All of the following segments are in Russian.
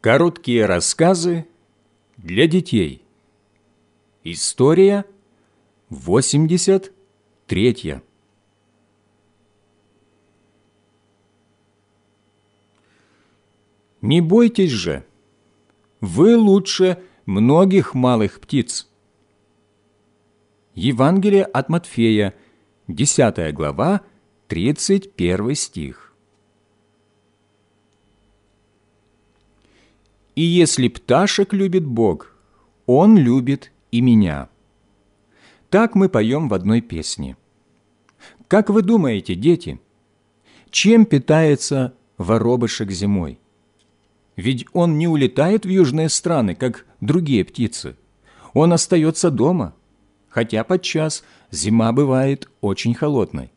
Короткие рассказы для детей. История 83. Не бойтесь же, вы лучше многих малых птиц. Евангелие от Матфея, 10 глава, 31 стих. И если пташек любит Бог, Он любит и меня. Так мы поем в одной песне. Как вы думаете, дети, чем питается воробышек зимой? Ведь он не улетает в южные страны, как другие птицы. Он остается дома, хотя подчас зима бывает очень холодной.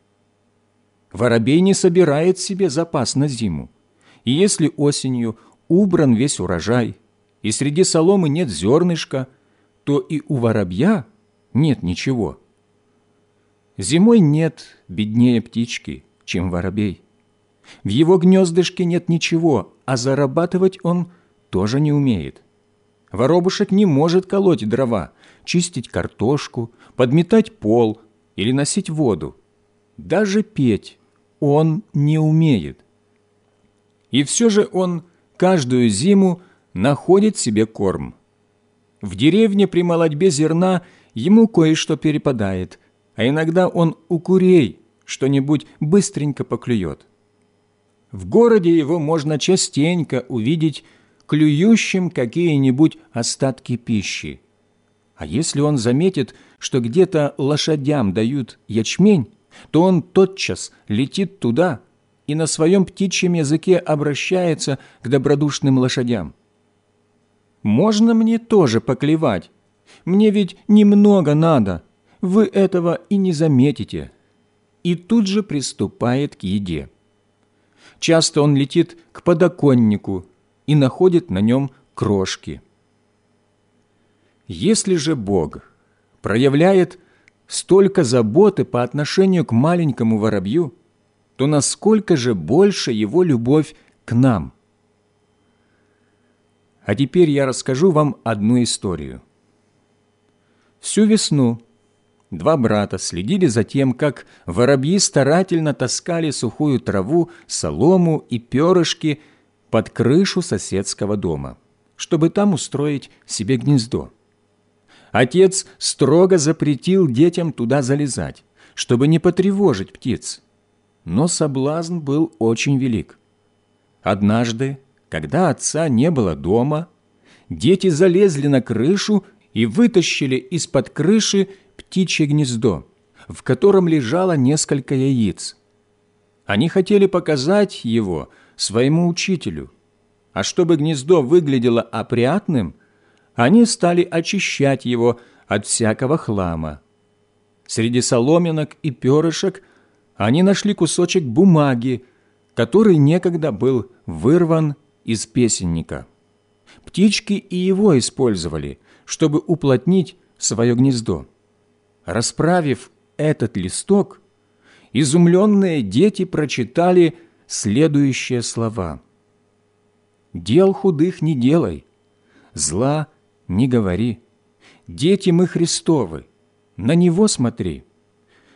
Воробей не собирает себе запас на зиму. И если осенью убран весь урожай, и среди соломы нет зернышка, то и у воробья нет ничего. Зимой нет беднее птички, чем воробей. В его гнездышке нет ничего, а зарабатывать он тоже не умеет. Воробушек не может колоть дрова, чистить картошку, подметать пол или носить воду. Даже петь он не умеет. И все же он каждую зиму находит себе корм. В деревне при молодьбе зерна ему кое-что перепадает, а иногда он у курей что-нибудь быстренько поклюет. В городе его можно частенько увидеть клюющим какие-нибудь остатки пищи. А если он заметит, что где-то лошадям дают ячмень, то он тотчас летит туда – и на своем птичьем языке обращается к добродушным лошадям. «Можно мне тоже поклевать? Мне ведь немного надо, вы этого и не заметите». И тут же приступает к еде. Часто он летит к подоконнику и находит на нем крошки. Если же Бог проявляет столько заботы по отношению к маленькому воробью, то насколько же больше Его любовь к нам? А теперь я расскажу вам одну историю. Всю весну два брата следили за тем, как воробьи старательно таскали сухую траву, солому и перышки под крышу соседского дома, чтобы там устроить себе гнездо. Отец строго запретил детям туда залезать, чтобы не потревожить птиц но соблазн был очень велик. Однажды, когда отца не было дома, дети залезли на крышу и вытащили из-под крыши птичье гнездо, в котором лежало несколько яиц. Они хотели показать его своему учителю, а чтобы гнездо выглядело опрятным, они стали очищать его от всякого хлама. Среди соломинок и перышек – они нашли кусочек бумаги, который некогда был вырван из песенника. Птички и его использовали, чтобы уплотнить свое гнездо. Расправив этот листок, изумленные дети прочитали следующие слова. «Дел худых не делай, зла не говори, дети мы Христовы, на Него смотри.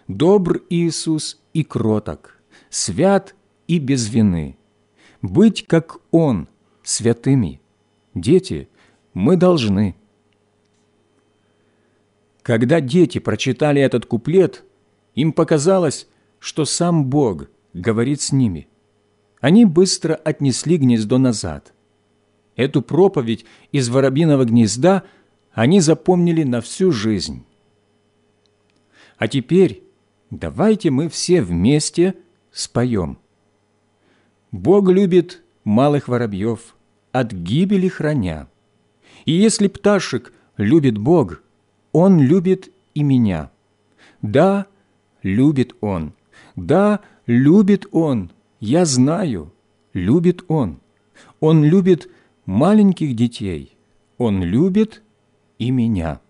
Добр Иисус и кроток, свят и без вины. Быть, как Он, святыми. Дети, мы должны. Когда дети прочитали этот куплет, им показалось, что сам Бог говорит с ними. Они быстро отнесли гнездо назад. Эту проповедь из воробьиного гнезда они запомнили на всю жизнь. А теперь давайте мы все вместе споем. Бог любит малых воробьев, от гибели храня. И если пташек любит Бог, Он любит и меня. Да, любит Он. Да, любит Он. Я знаю, любит Он. Он любит маленьких детей. Он любит и меня.